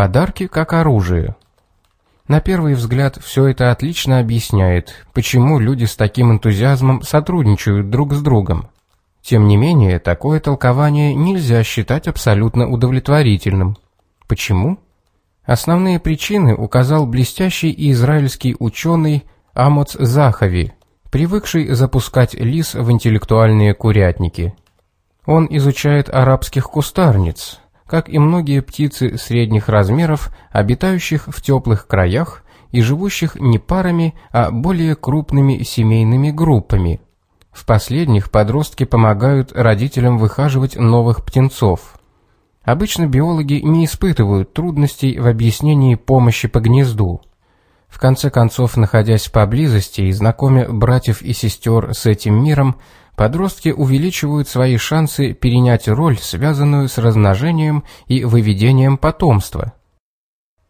Подарки как оружие. На первый взгляд все это отлично объясняет, почему люди с таким энтузиазмом сотрудничают друг с другом. Тем не менее, такое толкование нельзя считать абсолютно удовлетворительным. Почему? Основные причины указал блестящий израильский ученый Амоц Захави, привыкший запускать лис в интеллектуальные курятники. Он изучает арабских кустарниц, как и многие птицы средних размеров, обитающих в теплых краях и живущих не парами, а более крупными семейными группами. В последних подростки помогают родителям выхаживать новых птенцов. Обычно биологи не испытывают трудностей в объяснении помощи по гнезду. В конце концов, находясь поблизости и знакомя братьев и сестер с этим миром, подростки увеличивают свои шансы перенять роль, связанную с размножением и выведением потомства.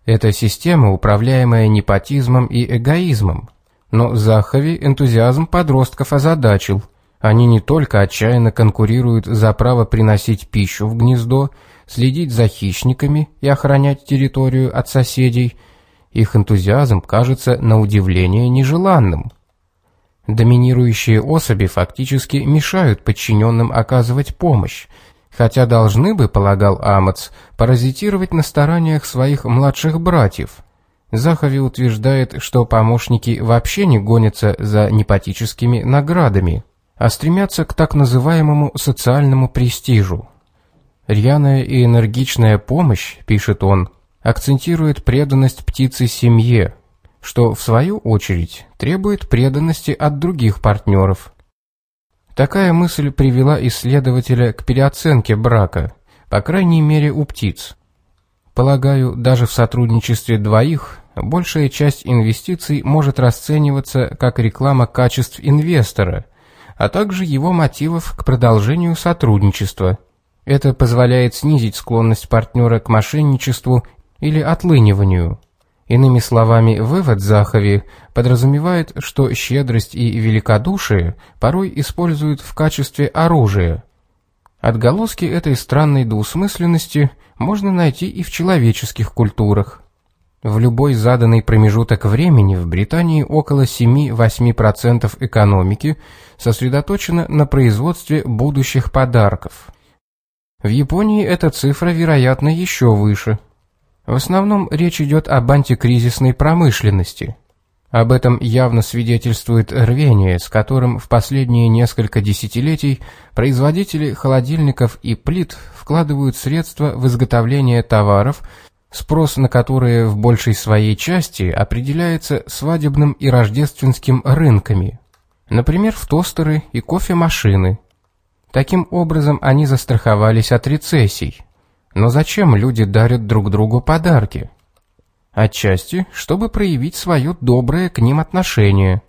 Это система, управляемая непотизмом и эгоизмом. Но Захави энтузиазм подростков озадачил. Они не только отчаянно конкурируют за право приносить пищу в гнездо, следить за хищниками и охранять территорию от соседей, их энтузиазм кажется на удивление нежеланным – Доминирующие особи фактически мешают подчиненным оказывать помощь, хотя должны бы, полагал Амац, паразитировать на стараниях своих младших братьев. Захави утверждает, что помощники вообще не гонятся за непатическими наградами, а стремятся к так называемому социальному престижу. Рьяная и энергичная помощь, пишет он, акцентирует преданность птицы семье, что, в свою очередь, требует преданности от других партнеров. Такая мысль привела исследователя к переоценке брака, по крайней мере у птиц. Полагаю, даже в сотрудничестве двоих большая часть инвестиций может расцениваться как реклама качеств инвестора, а также его мотивов к продолжению сотрудничества. Это позволяет снизить склонность партнера к мошенничеству или отлыниванию. Иными словами, вывод Захави подразумевает, что щедрость и великодушие порой используют в качестве оружия. Отголоски этой странной двусмысленности можно найти и в человеческих культурах. В любой заданный промежуток времени в Британии около 7-8% экономики сосредоточено на производстве будущих подарков. В Японии эта цифра, вероятно, еще выше – в основном речь идет об антикризисной промышленности. Об этом явно свидетельствует рвение, с которым в последние несколько десятилетий производители холодильников и плит вкладывают средства в изготовление товаров, спрос на которые в большей своей части определяется свадебным и рождественским рынками, например, в тостеры и кофемашины. Таким образом они застраховались от рецессий. Но зачем люди дарят друг другу подарки? Отчасти, чтобы проявить свое доброе к ним отношение.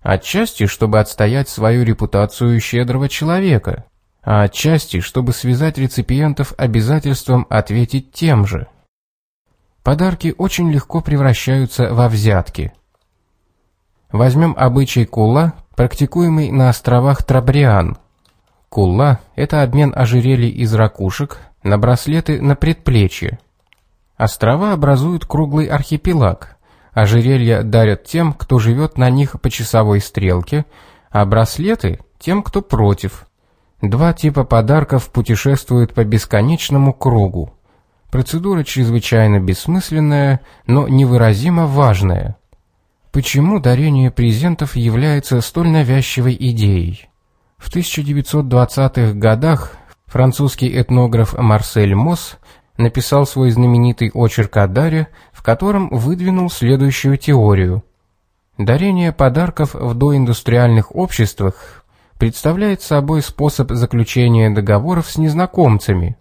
Отчасти, чтобы отстоять свою репутацию щедрого человека. А отчасти, чтобы связать реципиентов обязательством ответить тем же. Подарки очень легко превращаются во взятки. Возьмем обычай кула, практикуемый на островах Трабриан. Кула – это обмен ожерелий из ракушек, на браслеты на предплечье. Острова образуют круглый архипелаг. Ожерелья дарят тем, кто живет на них по часовой стрелке, а браслеты – тем, кто против. Два типа подарков путешествуют по бесконечному кругу. Процедура чрезвычайно бессмысленная, но невыразимо важная. Почему дарение презентов является столь навязчивой идеей? В 1920-х годах французский этнограф Марсель Мосс написал свой знаменитый очерк о даре, в котором выдвинул следующую теорию. Дарение подарков в доиндустриальных обществах представляет собой способ заключения договоров с незнакомцами.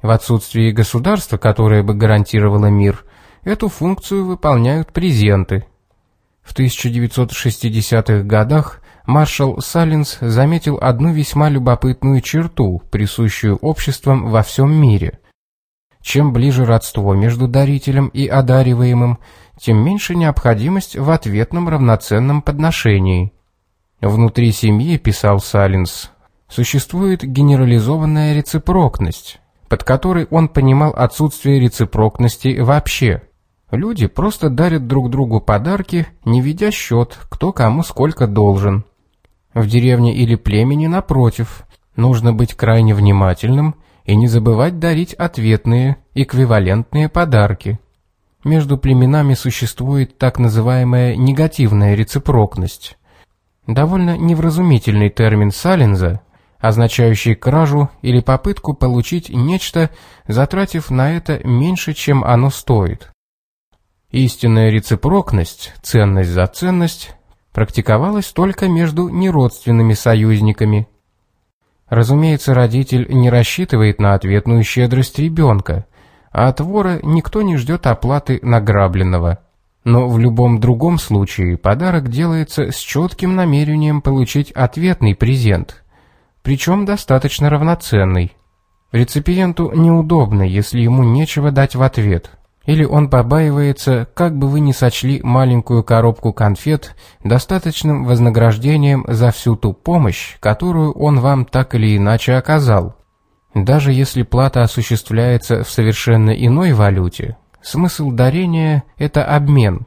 В отсутствии государства, которое бы гарантировало мир, эту функцию выполняют презенты. В 1960-х годах маршал Саллинс заметил одну весьма любопытную черту, присущую обществам во всем мире. Чем ближе родство между дарителем и одариваемым, тем меньше необходимость в ответном равноценном подношении. Внутри семьи, писал Саллинс, существует генерализованная рецепрокность. под которой он понимал отсутствие рeciprocности вообще. Люди просто дарят друг другу подарки, не ведя счет, кто кому сколько должен. В деревне или племени, напротив, нужно быть крайне внимательным и не забывать дарить ответные, эквивалентные подарки. Между племенами существует так называемая негативная рецепрокность. Довольно невразумительный термин Саллинза, означающий кражу или попытку получить нечто, затратив на это меньше, чем оно стоит. Истинная рецепрокность, ценность за ценность, практиковалась только между неродственными союзниками. Разумеется, родитель не рассчитывает на ответную щедрость ребенка, а от вора никто не ждет оплаты награбленного. Но в любом другом случае подарок делается с четким намерением получить ответный презент, причем достаточно равноценный. Реципиенту неудобно, если ему нечего дать в ответ – или он побаивается, как бы вы ни сочли маленькую коробку конфет достаточным вознаграждением за всю ту помощь, которую он вам так или иначе оказал. Даже если плата осуществляется в совершенно иной валюте, смысл дарения – это обмен.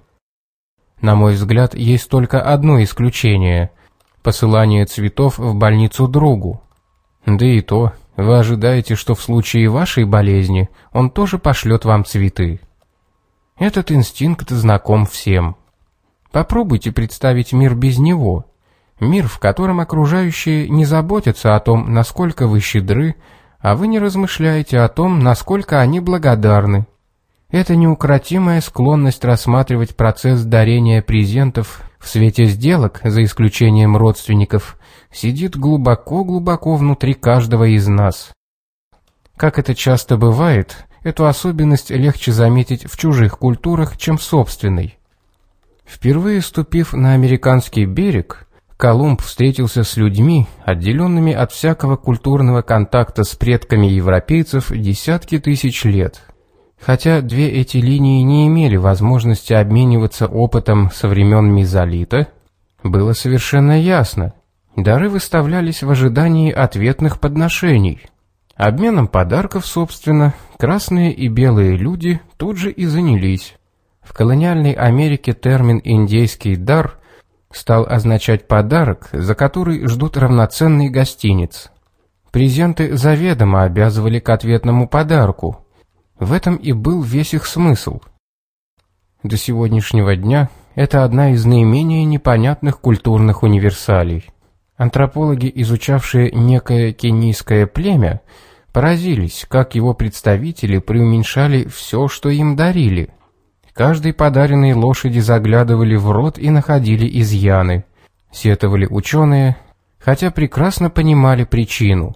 На мой взгляд, есть только одно исключение – посылание цветов в больницу другу. Да и то, вы ожидаете, что в случае вашей болезни он тоже пошлет вам цветы. Этот инстинкт знаком всем. Попробуйте представить мир без него. Мир, в котором окружающие не заботятся о том, насколько вы щедры, а вы не размышляете о том, насколько они благодарны. Эта неукротимая склонность рассматривать процесс дарения презентов в свете сделок, за исключением родственников, сидит глубоко-глубоко внутри каждого из нас. Как это часто бывает, Эту особенность легче заметить в чужих культурах, чем в собственной. Впервые ступив на американский берег, Колумб встретился с людьми, отделенными от всякого культурного контакта с предками европейцев десятки тысяч лет. Хотя две эти линии не имели возможности обмениваться опытом со времен Мезолита, было совершенно ясно, дары выставлялись в ожидании ответных подношений – Обменом подарков, собственно, красные и белые люди тут же и занялись. В колониальной Америке термин «индейский дар» стал означать подарок, за который ждут равноценный гостиниц. Презенты заведомо обязывали к ответному подарку. В этом и был весь их смысл. До сегодняшнего дня это одна из наименее непонятных культурных универсалей. Антропологи, изучавшие некое кенийское племя, поразились, как его представители преуменьшали все, что им дарили. Каждой подаренной лошади заглядывали в рот и находили изъяны. Сетовали ученые, хотя прекрасно понимали причину.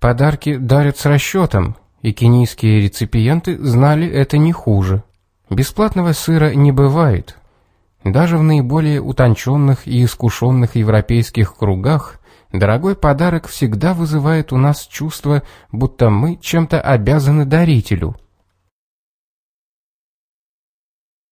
Подарки дарят с расчетом, и кенийские реципиенты знали это не хуже. Бесплатного сыра не бывает. Даже в наиболее утонченных и искушенных европейских кругах Дорогой подарок всегда вызывает у нас чувство, будто мы чем-то обязаны дарителю –